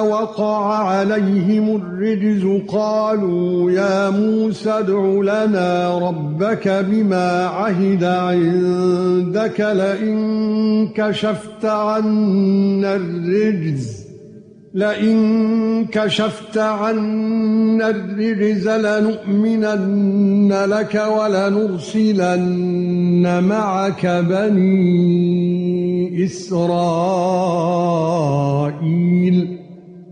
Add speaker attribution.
Speaker 1: وقع عليهم الرجز قالوا يا موسى ادع لنا ربك بما عهد عندك لئن كشفت عنا الرجز لئن كشفت عنا الرجز لنؤمنن لك ولنرسلن معك بني إسرائيل.